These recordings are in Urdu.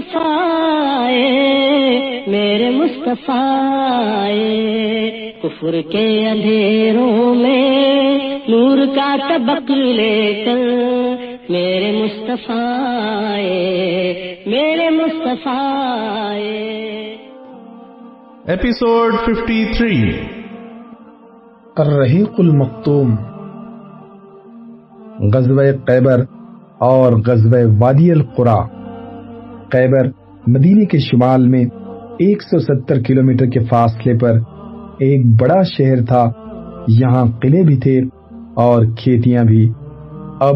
مصطفیٰ میرے مصطفیٰ۔ کفر کے اندھیروں میں نور کا طبق لے کر میرے مصطفیٰ آئے، میرے مصطفیٰ۔ Episode 53 الرحیق المختوم غزوہ قیبر اور غزوہ وادی القرا قیبر مدینے کے شمال میں ایک سو ستر کلومیٹر کے فاصلے پر ایک بڑا شہر تھا۔ یہاں قلعے بھی تھے اور کھیتیاں بھی۔ اب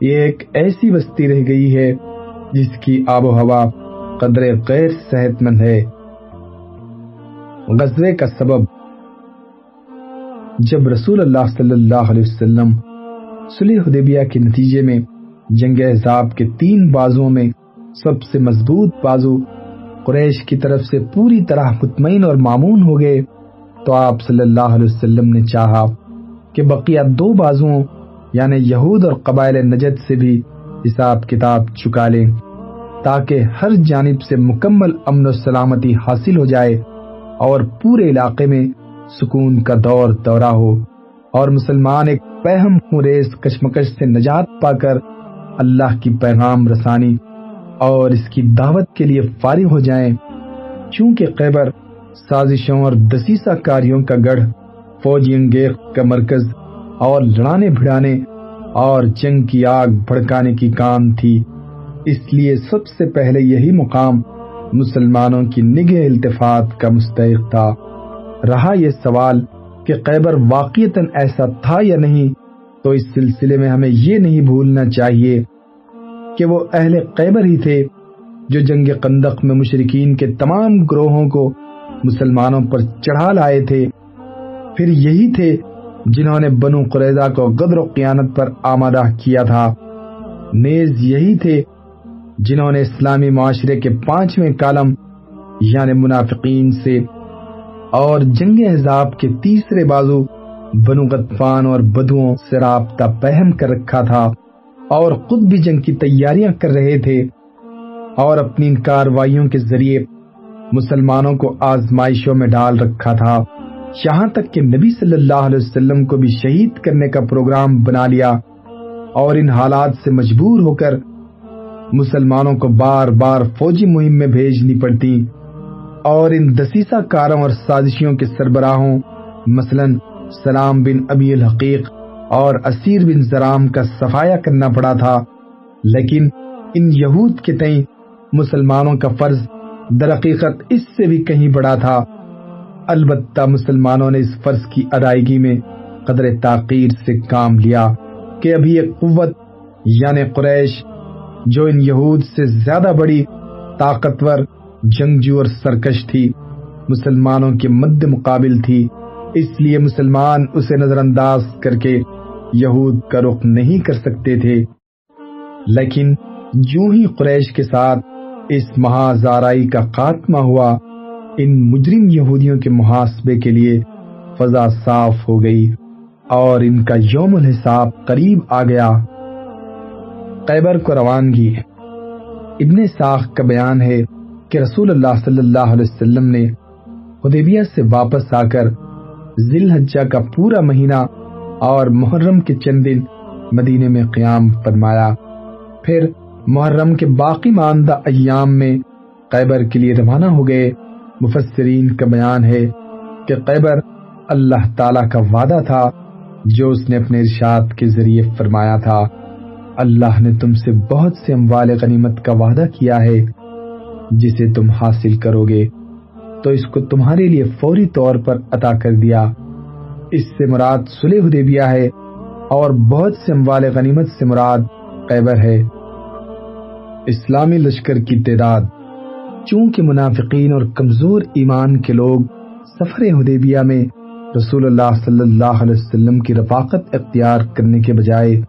یہ ایک ایسی بستی رہ گئی ہے جس کی آب و ہوا قدر غیر صحت مند ہے۔ غزوے کا سبب۔ جب رسول اللہ صلی اللہ علیہ وسلم صلح حدیبیہ کے نتیجے میں جنگ احزاب کے تین بازوں میں سب سے مضبوط بازو قریش کی طرف سے پوری طرح مطمئن اور معمون ہو گئے، تو آپ صلی اللہ علیہ وسلم نے چاہا کہ بقیہ دو بازوں یعنی یہود اور قبائل نجد سے بھی حساب کتاب چکا لیں، تاکہ ہر جانب سے مکمل امن و سلامتی حاصل ہو جائے اور پورے علاقے میں سکون کا دور دورہ ہو اور مسلمان ایک پہم خریز کشمکش سے نجات پا کر اللہ کی پیغام رسانی اور اس کی دعوت کے لیے فارغ ہو جائیں۔ چونکہ قیبر، سازشوں اور دسیسہ کاریوں کا گڑھ، فوجی انگیخ کا مرکز اور لڑانے بھڑانے اور جنگ کی آگ بھڑکانے کی کام تھی۔ اس لیے سب سے پہلے یہی مقام مسلمانوں کی نگہ التفات کا مستحق تھا۔ رہا یہ سوال کہ قیبر واقعتاً ایسا تھا یا نہیں، تو اس سلسلے میں ہمیں یہ نہیں بھولنا چاہیے کہ وہ اہل قیبر ہی تھے جو جنگ قندق میں مشرقین کے تمام گروہوں کو مسلمانوں پر چڑھا لائے تھے۔ پھر یہی تھے جنہوں نے بنو قریضہ کو غدر و قیانت پر آمادہ کیا تھا۔ نیز یہی تھے جنہوں نے اسلامی معاشرے کے پانچویں کالم یعنی منافقین سے اور جنگ احزاب کے تیسرے بازو بنو غطفان اور بدوؤں سے رابطہ پہم کر رکھا تھا۔ اور خود بھی جنگ کی تیاریاں کر رہے تھے اور اپنی ان کاروائیوں کے ذریعے مسلمانوں کو آزمائشوں میں ڈال رکھا تھا۔ یہاں تک کہ نبی صلی اللہ علیہ وسلم کو بھی شہید کرنے کا پروگرام بنا لیا اور ان حالات سے مجبور ہو کر مسلمانوں کو بار بار فوجی مہم میں بھیجنی پڑتی اور ان دسیسہ کاروں اور سازشیوں کے سربراہوں، مثلا سلام بن ابی الحقیق اور اسیر بن زرام کا صفایا کرنا پڑا تھا، لیکن ان یہود کے تئیں مسلمانوں کا فرض درقیقت اس سے بھی کہیں بڑا تھا۔ البتہ مسلمانوں نے اس فرض کی ادائیگی میں قدر تاخیر سے کام لیا کہ ابھی ایک قوت یعنی قریش، جو ان یہود سے زیادہ بڑی طاقتور، جنگجو اور سرکش تھی، مسلمانوں کے مد مقابل تھی، اس لیے مسلمان اسے نظر انداز کر کے یہود کا رخ نہیں کر سکتے تھے۔ لیکن یوں ہی قریش کے ساتھ اس مہازارائی کا خاتمہ ہوا، ان مجرم یہودیوں کے محاسبے کے لیے فضا صاف ہو گئی اور ان کا یوم الحساب قریب آ گیا۔ قیبر کو روانگی۔ ابن ساخ کا بیان ہے کہ رسول اللہ صلی اللہ علیہ وسلم نے حدیبیہ سے واپس آ کر ذی الحجہ کا پورا مہینہ اور محرم کے چند دن مدینے میں قیام فرمایا۔ پھر محرم کے باقی ماندہ ایام میں قیبر کے لیے روانہ ہو گئے۔ مفسرین کا بیان ہے کہ قیبر اللہ تعالی کا وعدہ تھا جو اس نے اپنے ارشاد کے ذریعے فرمایا تھا۔ اللہ نے تم سے بہت سے اموال غنیمت کا وعدہ کیا ہے۔ جسے تم حاصل کرو گے، تو اس کو تمہارے لیے فوری طور پر عطا کر دیا۔ اس سے مراد سلح حدیبیہ ہے اور بہت سے اموال غنیمت سے مراد قیبر ہے۔ اسلامی لشکر کی تعداد۔ چونکہ منافقین اور کمزور ایمان کے لوگ سفر حدیبیہ میں رسول اللہ صلی اللہ علیہ وسلم کی رفاقت اختیار کرنے کے بجائے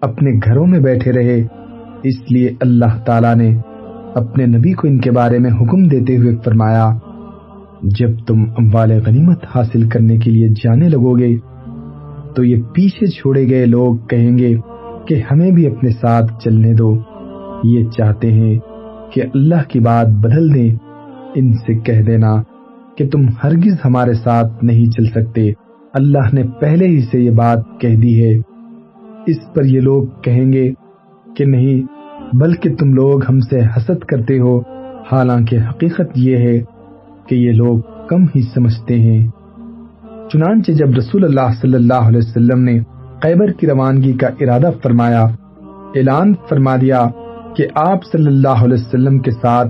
اپنے گھروں میں بیٹھے رہے، اس لیے اللہ تعالی نے اپنے نبی کو ان کے بارے میں حکم دیتے ہوئے فرمایا جب تم اموال غنیمت حاصل کرنے کے لیے جانے لگو گے تو یہ پیچھے چھوڑے گئے لوگ کہیں گے کہ ہمیں بھی اپنے ساتھ چلنے دو۔ یہ چاہتے ہیں کہ اللہ کی بات بدل دیں۔ ان سے کہہ دینا کہ تم ہرگز ہمارے ساتھ نہیں چل سکتے۔ اللہ نے پہلے ہی سے یہ بات کہہ دی ہے۔ اس پر یہ لوگ کہیں گے کہ نہیں، بلکہ تم لوگ ہم سے حسد کرتے ہو۔ حالانکہ حقیقت یہ ہے کہ یہ لوگ کم ہی سمجھتے ہیں۔ چنانچہ جب رسول اللہ صلی اللہ علیہ وسلم نے قیبر کی روانگی کا ارادہ فرمایا، اعلان فرما دیا کہ آپ صلی اللہ علیہ وسلم کے ساتھ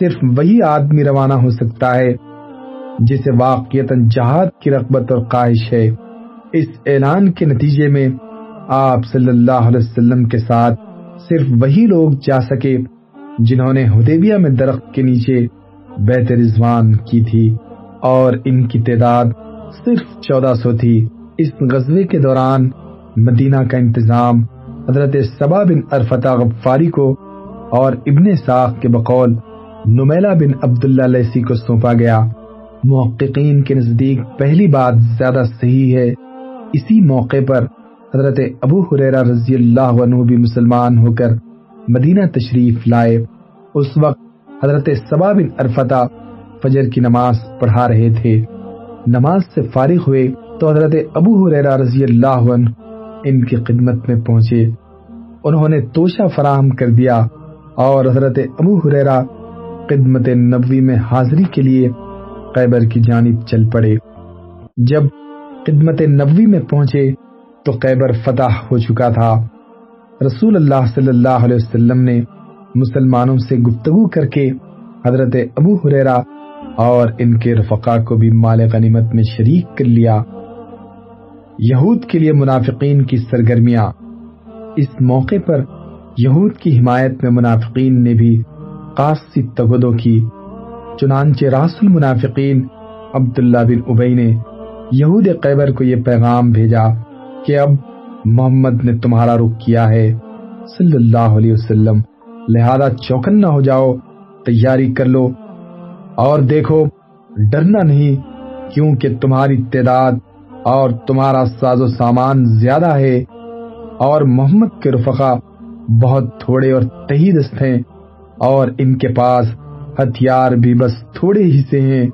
صرف وہی آدمی روانہ ہو سکتا ہے جسے واقعیت جہاد کی رغبت اور خواہش ہے۔ اس اعلان کے نتیجے میں آپ صلی اللہ علیہ وسلم کے ساتھ صرف وہی لوگ جا سکے جنہوں نے حدیبیہ میں درخت کے نیچے بیت رضوان کی تھی اور ان کی تعداد صرف چودہ سو تھی۔ اس غزوے کے دوران مدینہ کا انتظام حضرت سبا بن ارفتہ غفاری کو اور ابن ساخ کے بقول نمیلہ بن عبداللہ لیسی کو سونپا گیا۔ محققین کے نزدیک پہلی بات زیادہ صحیح ہے۔ اسی موقع پر حضرت ابو حریرہ رضی اللہ عنہ بھی مسلمان ہو کر مدینہ تشریف لائے۔ اس وقت حضرت سبا بن ارفتہ فجر کی نماز پڑھا رہے تھے۔ نماز سے فارغ ہوئے تو حضرت ابو حریرہ رضی اللہ عنہ ان کی خدمت میں پہنچے۔ انہوں نے توشہ فراہم کر دیا اور حضرت ابو حریرہ خدمت نبوی میں حاضری کے لیے قیبر کی جانب چل پڑے۔ جب خدمت نبوی میں پہنچے تو قیبر فتح ہو چکا تھا۔ رسول اللہ صلی اللہ علیہ وسلم نے مسلمانوں سے گفتگو کر کے حضرت ابو حریرہ اور ان کے رفقا کو بھی مال غنیمت میں شریک کر لیا۔ یہود کے لیے منافقین کی سرگرمیاں۔ اس موقع پر یہود کی حمایت میں منافقین نے بھی خاصی تگدوں کی۔ چنانچہ راس المنافقین عبداللہ بن ابئی نے یہود قیبر کو یہ پیغام بھیجا کہ اب محمد نے تمہارا رخ کیا ہے۔ صلی اللہ علیہ وسلم لہذا چوکن نہ ہو جاؤ، تیاری کر لو۔ اور دیکھو، ڈرنا نہیں، کیونکہ تمہاری تعداد اور تمہارا ساز و سامان زیادہ ہے۔ اور محمد کے رفقا بہت تھوڑے اور تہی دست ہیں، اور ان کے پاس ہتھیار بھی بس تھوڑے ہی سے ہیں۔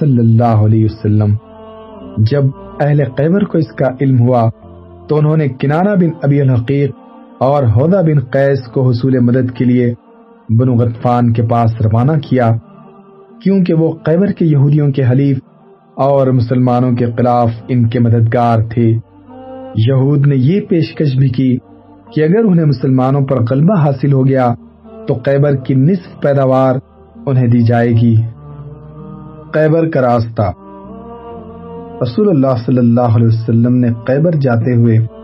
صلی اللہ علیہ وسلم۔ جب اہل قیبر کو اس کا علم ہوا تو انہوں نے کنانہ بن ابی الحقیق اور ہودہ بن قیس کو حصول مدد کے لیے بنو غطفان کے پاس روانہ کیا، کیونکہ وہ قیبر کے یہودیوں کے حلیف اور مسلمانوں کے خلاف ان کے مددگار تھے۔ یہود نے یہ پیشکش بھی کی کہ اگر انہیں مسلمانوں پر غلبہ حاصل ہو گیا تو قیبر کی نصف پیداوار انہیں دی جائے گی۔ قیبر کا راستہ۔ رسول اللہ صلی اللہ علیہ وسلم نے قیبر جاتے ہوئے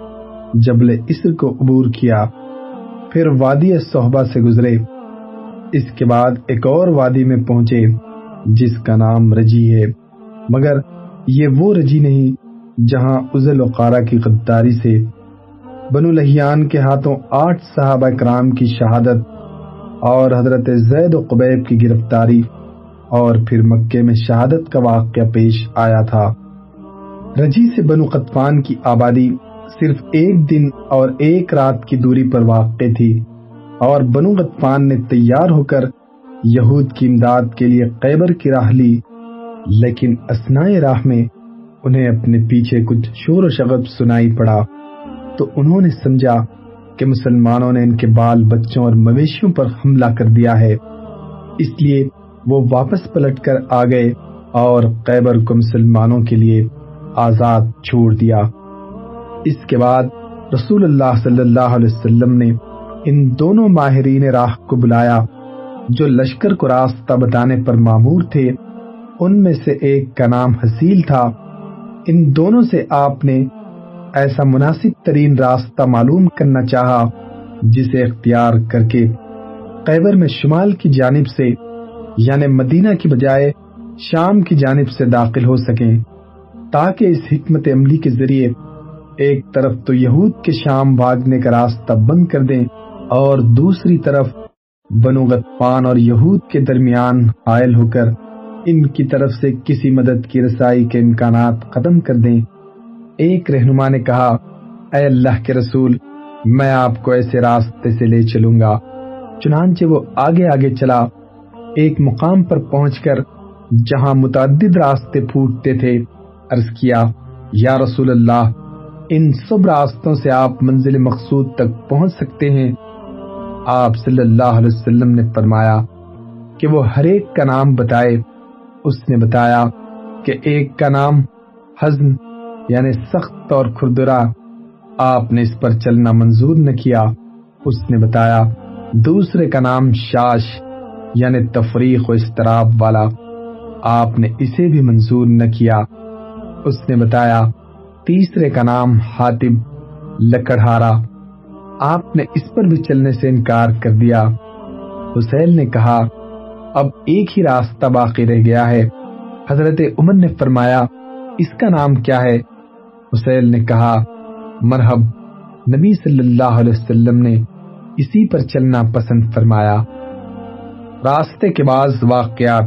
جبل اسر کو عبور کیا، پھر وادی صحبہ سے گزرے۔ اس کے بعد ایک اور وادی میں پہنچے، جس کا نام رجی ہے۔ مگر یہ وہ رجی نہیں، جہاں ازل وقارہ کی غداری سے بنو لہیان کے ہاتھوں آٹھ صحابہ کرام کی شہادت اور حضرت زید و قبیب کی گرفتاری اور پھر مکے میں شہادت کا واقعہ پیش آیا تھا۔ رجی سے بنو قطفان کی آبادی صرف ایک دن اور ایک رات کی دوری پر واقع تھی اور بنو قطفان نے تیار ہو کر یہود کی امداد کے لیے قیبر کی راہ لی، لیکن اسنائے راہ میں انہیں اپنے پیچھے کچھ شور و شغب سنائی پڑا۔ تو انہوں نے سمجھا کہ مسلمانوں نے ان کے بال بچوں اور مویشیوں پر حملہ کر دیا ہے۔ اس لیے وہ واپس پلٹ کر آ گئے اور قیبر کو مسلمانوں کے لیے آزاد چھوڑ دیا۔ اس کے بعد رسول اللہ صلی اللہ علیہ وسلم نے ان دونوں ماہرین راہ کو بلایا، جو لشکر کو راستہ بتانے پر معمور تھے۔ ان میں سے ایک کا نام حسیل تھا۔ ان دونوں سے آپ نے ایسا مناسب ترین راستہ معلوم کرنا چاہا، جسے اختیار کر کے قیبر میں شمال کی جانب سے یعنی مدینہ کی بجائے شام کی جانب سے داخل ہو سکیں، تاکہ اس حکمت عملی کے ذریعے ایک طرف تو یہود کے شام بھاگنے کا راستہ بند کر دیں اور دوسری طرف بنو غطفان اور یہود کے درمیان حائل ہو کر ان کی طرف سے کسی مدد کی رسائی کے امکانات ختم کر دیں۔ ایک رہنما نے کہا، اے اللہ کے رسول، میں آپ کو ایسے راستے سے لے چلوں گا۔ چنانچہ وہ آگے آگے چلا۔ ایک مقام پر پہنچ کر جہاں متعدد راستے پھوٹتے تھے، عرض کیا، یا رسول اللہ ان سب راستوں سے آپ منزل مقصود تک پہنچ سکتے ہیں۔ آپ صلی اللہ علیہ وسلم نے فرمایا کہ وہ ہر ایک کا نام بتائے۔ اس نے بتایا کہ ایک کا نام حزن یعنی سخت اور کھردرا۔ آپ نے اس پر چلنا منظور نہ کیا۔ اس نے بتایا، دوسرے کا نام شاش یعنی تفریق و استراب والا۔ آپ نے اسے بھی منظور نہ کیا۔ اس نے بتایا تیسرے کا نام حاتب لکڑہارا۔ آپ نے اس پر بھی چلنے سے انکار کر دیا۔ حسین نے کہا، اب ایک ہی راستہ باقی رہ گیا ہے۔ حضرت عمر نے فرمایا، اس کا نام کیا ہے؟ حسین نے کہا، مرحب، نبی صلی اللہ علیہ وسلم نے اسی پر چلنا پسند فرمایا۔ راستے کے بعض واقعات۔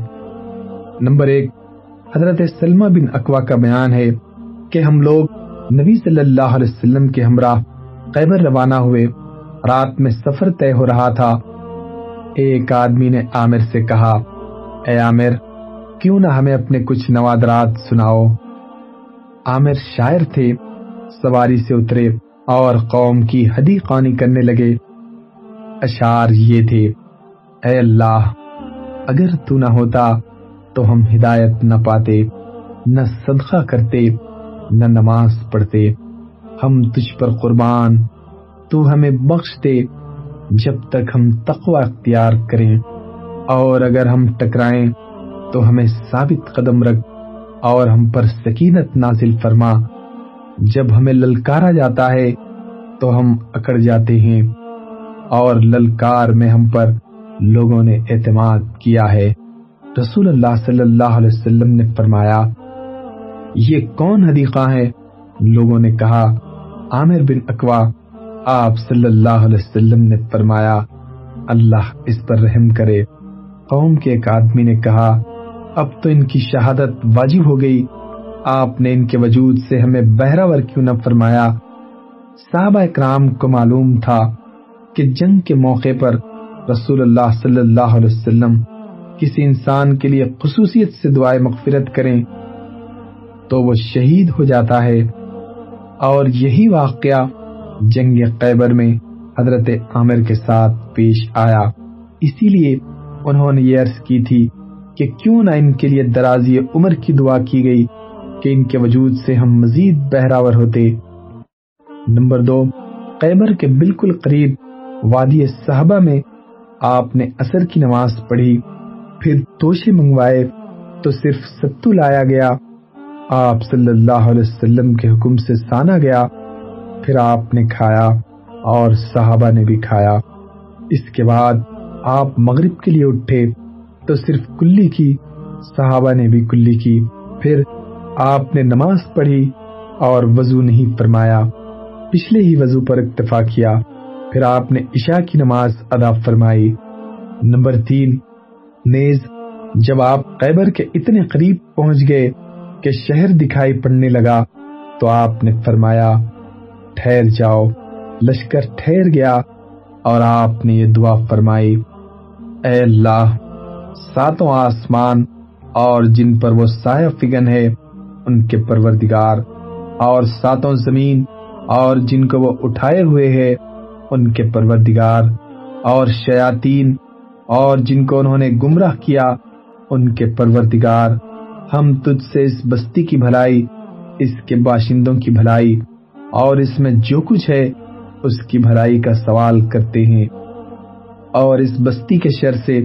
نمبر ایک، حضرت سلمہ بن اقوا کا بیان ہے۔ کہ ہم لوگ نبی صلی اللہ علیہ وسلم کے ہمراہ قیبر روانہ ہوئے، رات میں سفر طے ہو رہا تھا۔ ایک آدمی نے عامر سے کہا، اے عامر، کیوں نہ ہمیں اپنے کچھ نوادرات سناؤ؟ عامر شاعر تھے، سواری سے اترے اور قوم کی حدی قانی کرنے لگے۔ اشار یہ تھے، اے اللہ، اگر تو نہ ہوتا تو ہم ہدایت نہ پاتے، نہ صدقہ کرتے۔ نہ نماز پڑھتے۔ ہم تجھ پر قربان، تو ہمیں بخش دے جب تک ہم تقوی اختیار کریں۔ اور اگر ہم ٹکرائیں، تو ہمیں ثابت قدم رکھ اور ہم پر سکینت نازل فرما۔ جب ہمیں للکارا جاتا ہے، تو ہم اکڑ جاتے ہیں۔ اور للکار میں ہم پر لوگوں نے اعتماد کیا ہے۔ رسول اللہ صلی اللہ علیہ وسلم نے فرمایا یہ کون حدیقہ ہے؟ لوگوں نے کہا، عامر بن اقوا، آپ صلی اللہ علیہ وسلم نے فرمایا، اللہ اس پر رحم کرے۔ قوم کے ایک آدمی نے کہا، اب تو ان کی شہادت واجب ہو گئی۔ آپ نے ان کے وجود سے ہمیں بہراور کیوں نہ فرمایا؟ صحابہ اکرام کو معلوم تھا کہ جنگ کے موقع پر رسول اللہ صلی اللہ علیہ وسلم کسی انسان کے لیے خصوصیت سے دعائیں مغفرت کریں۔ تو وہ شہید ہو جاتا ہے۔ اور یہی واقعہ جنگ قیبر میں حضرت عامر کے ساتھ پیش آیا۔ اسی لیے انہوں نے یہ عرض کی تھی کہ کیوں نہ ان کے لیے درازی عمر کی دعا کی گئی کہ ان کے وجود سے ہم مزید بہراور ہوتے۔ نمبر دو، قیبر کے بالکل قریب وادی صحابہ میں آپ نے اثر کی نماز پڑھی، پھر توشے منگوائے تو صرف ستو لایا گیا۔ آپ صلی اللہ علیہ وسلم کے حکم سے سانا گیا، پھر آپ نے کھایا اور صحابہ نے بھی کھایا۔ اس کے بعد آپ مغرب کے لیے اٹھے تو صرف کلی کی، صحابہ نے بھی کلی کی۔ پھر آپ نے نماز پڑھی اور وضو نہیں فرمایا۔ پچھلے ہی وضو پر اکتفا کیا۔ پھر آپ نے عشاء کی نماز ادا فرمائی۔ نمبر تین، نیز جب آپ قیبر کے اتنے قریب پہنچ گئے کہ شہر دکھائی پڑنے لگا تو آپ نے فرمایا، ٹھہر جاؤ، لشکر ٹھہر گیا اور آپ نے یہ دعا فرمائی، اے اللہ، ساتوں آسمان اور جن پر وہ سایہ فگن ہے، ان کے پروردگار، اور ساتوں زمین اور جن کو وہ اٹھائے ہوئے ہے ان کے پروردگار، اور شیاطین اور جن کو انہوں نے گمراہ کیا، ان کے پروردگار ہم تجھ سے اس بستی کی بھلائی، اس کے باشندوں کی بھلائی، اور اس میں جو کچھ ہے، اس کی بھلائی کا سوال کرتے ہیں۔ اور اس بستی کے شر سے،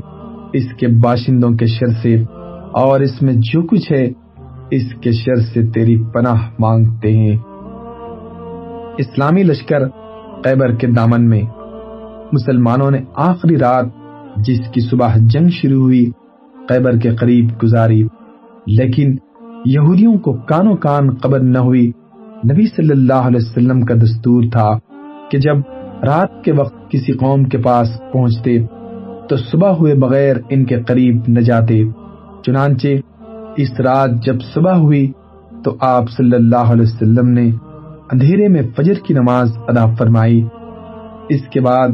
اس کے باشندوں کے شر سے، اور اس میں جو کچھ ہے، اس کے شر سے تیری پناہ مانگتے ہیں۔ اسلامی لشکر قیبر کے دامن میں، مسلمانوں نے آخری رات جس کی صبح جنگ شروع ہوئی، قیبر کے قریب گزاری۔ لیکن یہودیوں کو کانوں کان قبر نہ ہوئی۔ نبی صلی اللہ علیہ وسلم کا دستور تھا کہ جب رات کے وقت کسی قوم کے پاس پہنچتے تو صبح ہوئے بغیر ان کے قریب نہ جاتے۔ چنانچہ اس رات جب صبح ہوئی تو آپ صلی اللہ علیہ وسلم نے اندھیرے میں فجر کی نماز ادا فرمائی۔ اس کے بعد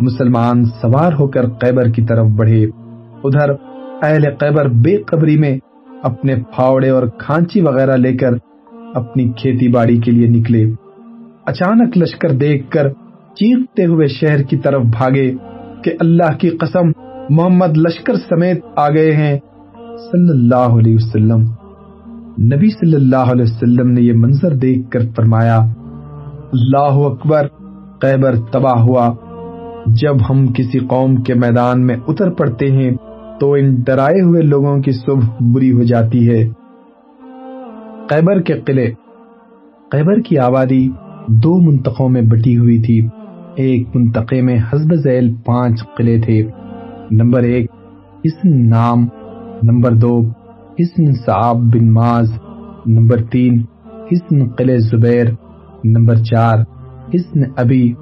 مسلمان سوار ہو کر قیبر کی طرف بڑھے۔ ادھر اہل قیبر بے قبری میں اپنے پھاوڑے اور کھانچی وغیرہ لے کر اپنی کھیتی باڑی کے لیے نکلے۔ اچانک لشکر دیکھ کر چیختے ہوئے شہر کی طرف بھاگے کہ اللہ کی قسم محمد لشکر سمیت آ گئے ہیں۔ صلی اللہ علیہ وسلم۔ نبی صلی اللہ علیہ وسلم نے یہ منظر دیکھ کر فرمایا، اللہ اکبر قیبر تباہ ہوا۔ جب ہم کسی قوم کے میدان میں اتر پڑتے ہیں تو ان ڈرائے ہوئے لوگوں کی صبح بری ہو جاتی ہے۔ قیبر کے قلعے، قیبر کی آبادی دو منطقوں میں بٹی ہوئی تھی۔ ایک منطقے میں حزب ذیل پانچ قلعے تھے۔ نمبر ایک حسن نام، نمبر دو حسن صعب بن ماز نمبر تین حسن قلعہ زبیر، نمبر چار حسن ابی،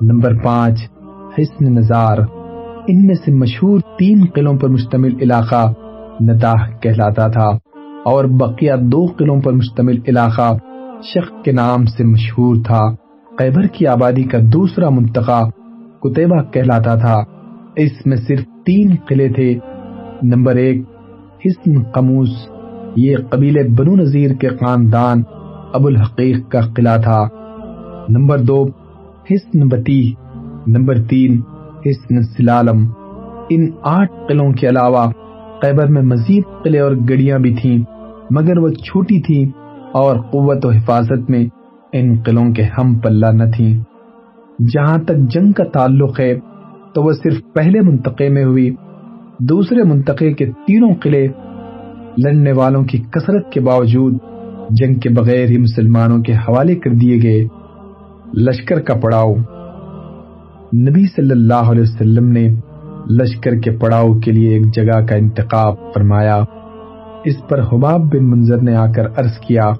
نمبر پانچ حسن نظار۔ ان میں سے مشہور تین قلعوں پر مشتمل علاقہ نتاح کہلاتا تھا اور بقیہ دو قلعوں پر مشتمل علاقہ شخ کے نام سے مشہور تھا۔ قیبر کی آبادی کا دوسرا منطقہ کتیبہ کہلاتا تھا۔ اس میں صرف تین قلعے تھے۔ نمبر ایک، حسن قموس یہ قبیلے بنو نذیر کے خاندان ابو الحقیق کا قلعہ تھا۔ نمبر دو، حسن بتی نمبر تین حسن سلالم ان آٹھ قلعوں کے علاوہ قیبر میں مزید قلعے اور گڑیاں بھی تھیں، مگر وہ چھوٹی تھیں اور قوت و حفاظت میں ان قلعوں کے ہم پلہ نہ تھیں۔ جہاں تک جنگ کا تعلق ہے، تو وہ صرف پہلے منطقے میں ہوئی، دوسرے منطقے کے تینوں قلعے لڑنے والوں کی کثرت کے باوجود جنگ کے بغیر ہی مسلمانوں کے حوالے کر دیے گئے۔ لشکر کا پڑاؤ۔ نبی صلی اللہ علیہ وسلم نے لشکر کے پڑاؤ کے لیے ایک جگہ کا انتخاب فرمایا۔ اس پر حباب بن منظر نے آ کر عرض کیا،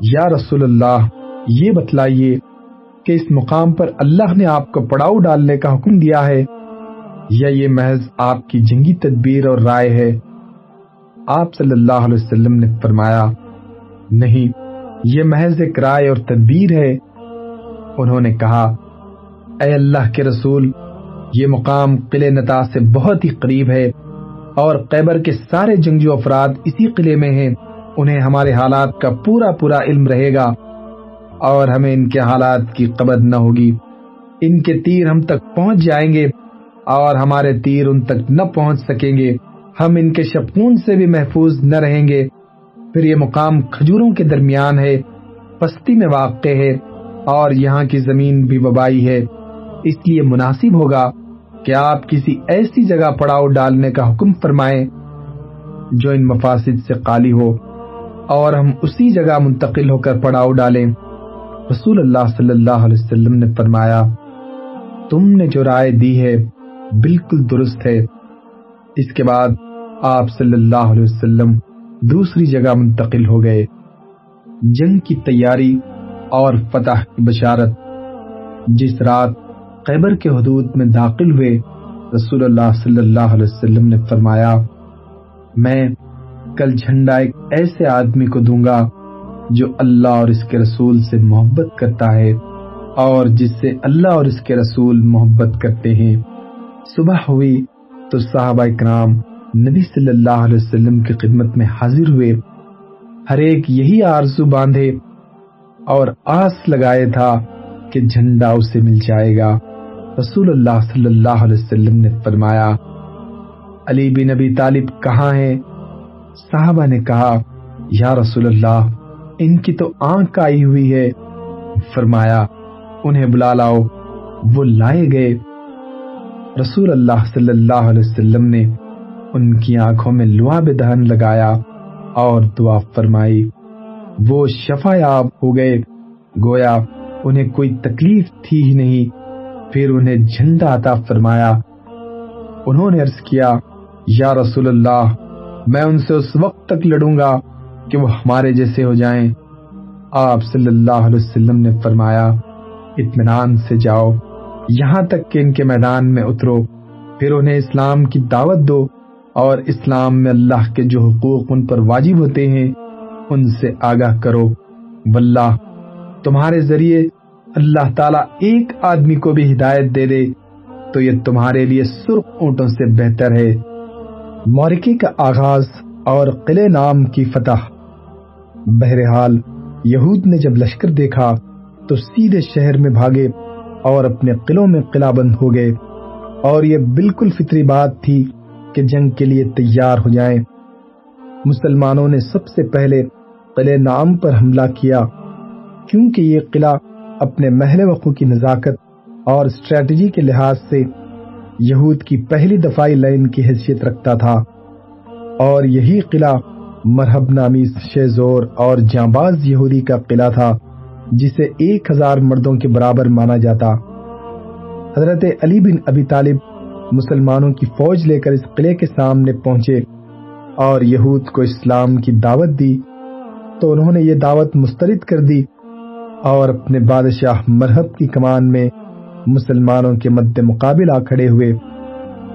یا رسول اللہ، یہ بتلائیے کہ اس مقام پر اللہ نے آپ کو پڑاؤ ڈالنے کا حکم دیا ہے یا یہ محض آپ کی جنگی تدبیر اور رائے ہے؟ آپ صلی اللہ علیہ وسلم نے فرمایا، نہیں، یہ محض ایک رائے اور تدبیر ہے۔ انہوں نے کہا اے اللہ کے رسول، یہ مقام قلعہ نتا سے بہت ہی قریب ہے اور قیبر کے سارے جنگجو افراد اسی قلعے میں ہیں، انہیں ہمارے حالات کا پورا پورا علم رہے گا اور ہمیں ان کے حالات کی قبر نہ ہوگی۔ ان کے تیر ہم تک پہنچ جائیں گے اور ہمارے تیر ان تک نہ پہنچ سکیں گے۔ ہم ان کے شپون سے بھی محفوظ نہ رہیں گے۔ پھر یہ مقام کھجوروں کے درمیان ہے، پستی میں واقع ہے اور یہاں کی زمین بھی وبائی ہے۔ اس لیے مناسب ہوگا کہ آپ کسی ایسی جگہ پڑاؤ ڈالنے کا حکم فرمائیں جو ان مفاسد سے خالی ہو اور ہم اسی جگہ منتقل ہو کر پڑاؤ ڈالیں۔ رسول اللہ صلی اللہ علیہ وسلم نے فرمایا، تم نے جو رائے دی ہے بالکل درست ہے۔ اس کے بعد آپ صلی اللہ علیہ وسلم دوسری جگہ منتقل ہو گئے۔ جنگ کی تیاری اور فتح کی بشارت، جس رات خیبر کے حدود میں داخل ہوئے، رسول اللہ صلی اللہ علیہ وسلم نے فرمایا، میں کل جھنڈا ایک ایسے آدمی کو دوں گا جو اللہ اور اس کے رسول سے محبت کرتا ہے اور جس سے اللہ اور اس کے رسول محبت کرتے ہیں۔ صبح ہوئی تو صحابہ کرام نبی صلی اللہ علیہ وسلم کی خدمت میں حاضر ہوئے۔ ہر ایک یہی آرزو باندھے اور آس لگائے تھا کہ جھنڈا اسے مل جائے گا۔ رسول اللہ صلی اللہ علیہ وسلم نے فرمایا، علی بن نبی طالب کہاں ہے صحابہ نے کہا، یا رسول اللہ ان کی تو آنکھ آئی ہوئی ہے۔ فرمایا، انہیں بلا لاؤ، وہ لائے گئے۔ رسول اللہ صلی اللہ علیہ وسلم نے ان کی آنکھوں میں لعاب دہن لگایا اور دعا فرمائی۔ وہ شفا یاب ہو گئے۔ گویا، انہیں کوئی تکلیف تھی ہی نہیں۔ پھر انہیں جھنڈا عطا فرمایا۔ انہوں نے عرض کیا، یا رسول اللہ، میں ان سے اس وقت تک لڑوں گا کہ وہ ہمارے جیسے ہو جائیں۔ آپ صلی اللہ علیہ وسلم نے فرمایا، اطمینان سے جاؤ، یہاں تک کہ ان کے میدان میں اترو۔ پھر انہیں اسلام کی دعوت دو اور اسلام میں اللہ کے جو حقوق ان پر واجب ہوتے ہیں، ان سے آگاہ کرو۔ واللہ، تمہارے ذریعے اللہ تعالیٰ ایک آدمی کو بھی ہدایت دے دے، تو یہ تمہارے لیے سرخ اونٹوں سے بہتر ہے۔ مورکی کا آغاز اور قلعے نام کی فتح۔ بہرحال، یہود نے جب لشکر دیکھا، تو سیدھے شہر میں بھاگے اور اپنے قلعوں میں قلعہ بند ہو گئے۔ اور یہ بالکل فطری بات تھی کہ جنگ کے لیے تیار ہو جائیں۔ مسلمانوں نے سب سے پہلے قلعے نام پر حملہ کیا، کیونکہ یہ قلعہ اپنے محل وقوع کی نزاکت اور اسٹریٹجی کے لحاظ سے یہود کی پہلی دفاعی لائن کی حیثیت رکھتا تھا۔ اور یہی قلعہ مرحب نامی شیزور اور جانباز یہودی کا قلعہ تھا، جسے ایک ہزار مردوں کے برابر مانا جاتا۔ حضرت علی بن ابی طالب مسلمانوں کی فوج لے کر اس قلعے کے سامنے پہنچے اور یہود کو اسلام کی دعوت دی، تو انہوں نے یہ دعوت مسترد کر دی اور اپنے بادشاہ مرحب کی کمان میں مسلمانوں کے مد مقابل آ کھڑے ہوئے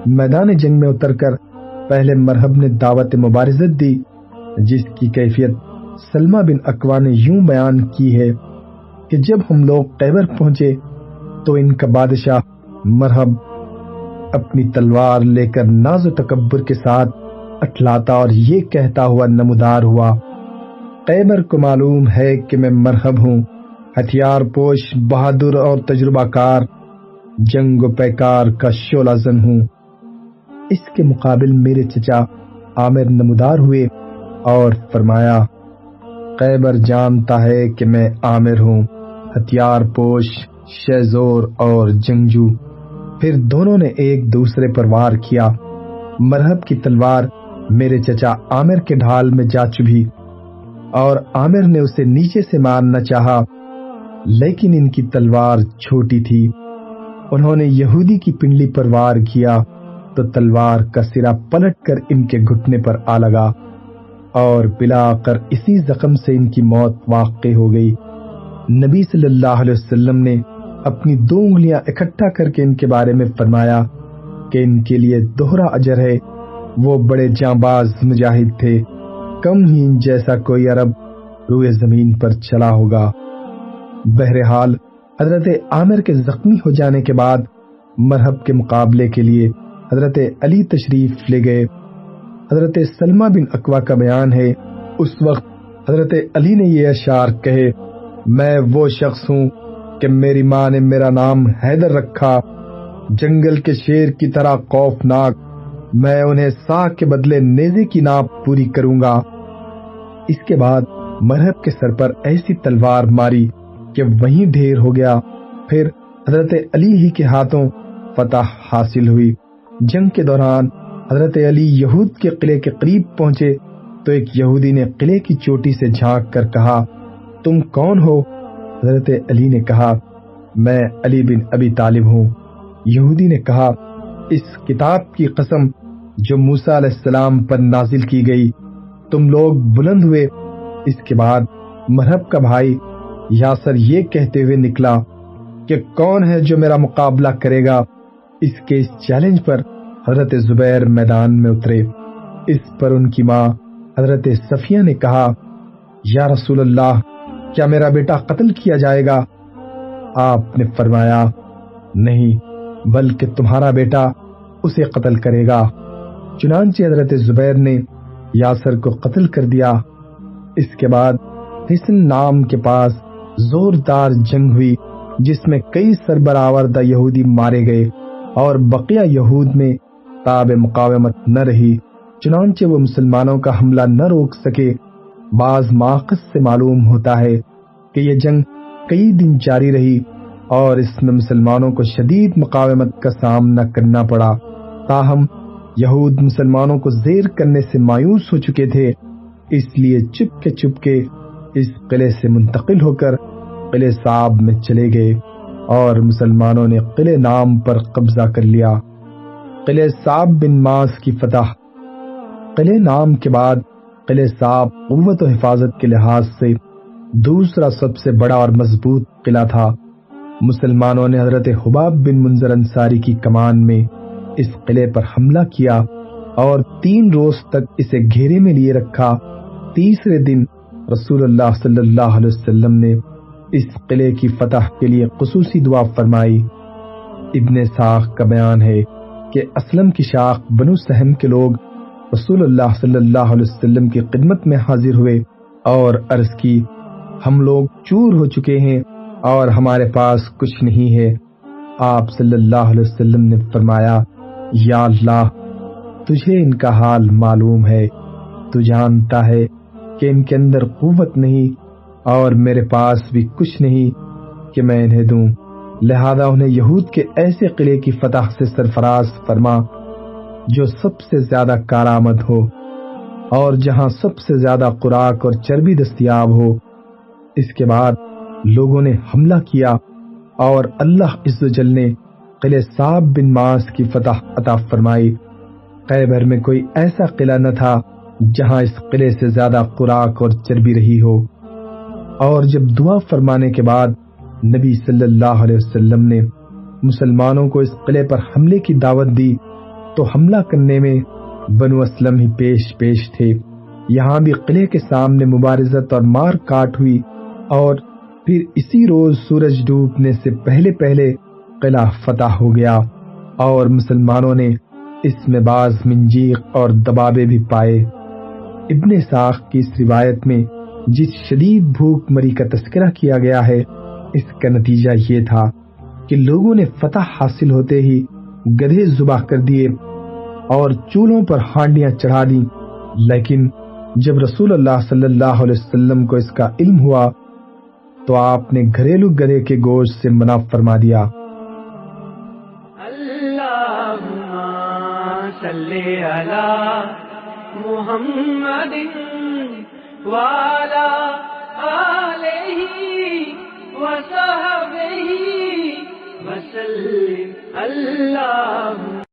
میدان جنگ میں اتر کر پہلے مرحب نے دعوت مبارزت دی، جس کی کیفیت سلمہ بن اقوا نے یوں بیان کی ہے کہ جب ہم لوگ قیبر پہنچے تو ان کا بادشاہ مرحب اپنی تلوار لے کر ناز و تکبر کے ساتھ اٹلاتا اور یہ کہتا ہوا نمودار ہوا قیبر کو معلوم ہے کہ میں مرحب ہوں ہتھیار پوش، بہادر اور تجربہ کار جنگ و پیکار کا شولہ زن ہوں۔ اس کے مقابل میرے چچا عامر نمودار ہوئے اور فرمایا قیبر جانتا ہے کہ میں عامر ہوں، ہتھیار پوش شیزور اور جنگجو۔ پھر دونوں نے ایک دوسرے پر وار کیا۔ مرحب کی تلوار میرے چچا عامر کے ڈھال میں جا چبھی اور عامر نے اسے نیچے سے مارنا چاہا۔ لیکن ان کی تلوار چھوٹی تھی۔ انہوں نے یہودی کی پنڈلی پر وار کیا تو تلوار کا سرا پلٹ کر ان کے گھٹنے پر آ لگا اور پلا کر اسی زخم سے ان کی موت واقع ہو گئی۔ نبی صلی اللہ علیہ وسلم نے اپنی دو انگلیاں اکٹھا کر کے ان کے بارے میں فرمایا کہ ان کے لیے دوہرا اجر ہے۔ وہ بڑے جانباز مجاہد تھے۔ کم ہی جیسا کوئی عرب روئے زمین پر چلا ہوگا۔ بہرحال حضرت عامر کے زخمی ہو جانے کے بعد مرحب کے مقابلے کے لیے حضرت علی تشریف لے گئے۔ حضرت سلمہ بن اقوا کا بیان ہے۔ اس وقت حضرت علی نے یہ اشعار کہے، میں وہ شخص ہوں کہ میری ماں نے میرا نام حیدر رکھا، جنگل کے شیر کی طرح خوفناک، میں انہیں سا کے بدلے نیزے کی ناپ پوری کروں گا۔ اس کے بعد مرحب کے سر پر ایسی تلوار ماری۔ کہ وہیں ڈھیر ہو گیا۔ پھر حضرت علی ہی کے ہاتھوں فتح حاصل ہوئی۔ جنگ کے دوران حضرت علی یہود کے قلعے کے قریب پہنچے تو ایک یہودی نے قلعے کی چوٹی سے جھانک کر کہا، تم کون ہو؟ حضرت علی نے کہا، میں علی بن ابی طالب ہوں۔ یہودی نے کہا، اس کتاب کی قسم جو موسا علیہ السلام پر نازل کی گئی، تم لوگ بلند ہوئے۔ اس کے بعد مرحب کا بھائی یاسر یہ کہتے ہوئے نکلا کہ کون ہے جو میرا مقابلہ کرے گا؟ اس کے اس چیلنج پر حضرت زبیر میدان میں اترے۔ اس پر ان کی ماں حضرت صفیہ نے کہا، یا رسول اللہ، کیا میرا بیٹا قتل کیا جائے گا؟ آپ نے فرمایا، نہیں، بلکہ تمہارا بیٹا اسے قتل کرے گا۔ چنانچہ حضرت زبیر نے یاسر کو قتل کر دیا۔ اس کے بعد حسن نام کے پاس زوردار جنگ ہوئی، جس میں کئی سربراوردہ یہودی مارے گئے اور بقیہ یہود میں تاب مقاومت نہ رہی، چنانچہ وہ مسلمانوں کا حملہ نہ روک سکے۔ بعض ماخذ سے معلوم ہوتا ہے کہ یہ جنگ کئی دن جاری رہی اور اس میں مسلمانوں کو شدید مقاومت کا سامنا کرنا پڑا۔ تاہم، یہود مسلمانوں کو زیر کرنے سے مایوس ہو چکے تھے، اس لیے چپ کے چپ کے اس قلعے سے منتقل ہو کر قلعے صاحب میں چلے گئے اور مسلمانوں نے قلعے نام پر قبضہ کر لیا۔ قلعے صاحب بن ماس کی فتح۔ قلعے نام کے بعد قلعہ صاحب قوت و حفاظت کے لحاظ سے دوسرا سب سے بڑا اور مضبوط قلعہ تھا۔ مسلمانوں نے حضرت حباب بن منظر انصاری کی کمان میں اس قلعے پر حملہ کیا اور تین روز تک اسے گھیرے میں لیے رکھا۔ تیسرے دن رسول اللہ صلی اللہ علیہ وسلم نے اس قلعے کی فتح کے لیے خصوصی دعا فرمائی۔ ابن ساخ کا بیان ہے کہ اسلم کی شاخ بنو سہم کے لوگ رسول اللہ صلی اللہ علیہ وسلم کی خدمت میں حاضر ہوئے اور عرض کی، ہم لوگ چور ہو چکے ہیں اور ہمارے پاس کچھ نہیں ہے۔ آپ صلی اللہ علیہ وسلم نے فرمایا، یا اللہ، تجھے ان کا حال معلوم ہے۔ تو جانتا ہے کہ ان کے اندر قوت نہیں اور میرے پاس بھی کچھ نہیں کہ میں انہیں دوں۔ لہذا انہیں یہود کے ایسے قلعے کی فتح سے سرفراز فرما جو سب سے زیادہ کارآمد ہو اور جہاں سب سے زیادہ خوراک اور چربی دستیاب ہو۔ اس کے بعد لوگوں نے حملہ کیا اور اللہ عز و جل نے قلعہ صاحب بن ماس کی فتح عطا فرمائی۔ خیبر میں کوئی ایسا قلعہ نہ تھا جہاں اس قلعے سے زیادہ خوراک اور چربی رہی ہو۔ اور جب دعا فرمانے کے بعد نبی صلی اللہ علیہ وسلم نے مسلمانوں کو اس قلعے پر حملے کی دعوت دی، تو حملہ کرنے میں بنو اسلم ہی پیش پیش تھے۔ یہاں بھی قلعے کے سامنے مبارزت اور مار کاٹ ہوئی اور پھر اسی روز سورج ڈوبنے سے پہلے پہلے قلعہ فتح ہو گیا اور مسلمانوں نے اس میں بعض منجیق اور دبابے بھی پائے۔ ابن ساخ کی اس روایت میں جس شدید بھوک مری کا تذکرہ کیا گیا ہے، اس کا نتیجہ یہ تھا کہ لوگوں نے فتح حاصل ہوتے ہی گدھے زبا کر دیے اور چولہوں پر ہانڈیاں چڑھا دی لیکن جب رسول اللہ صلی اللہ علیہ وسلم کو اس کا علم ہوا، تو آپ نے گھریلو گدھے کے گوشت سے منع فرما دیا۔ صلی علی محمد والا علیہ وصحبہ وسلم اللہم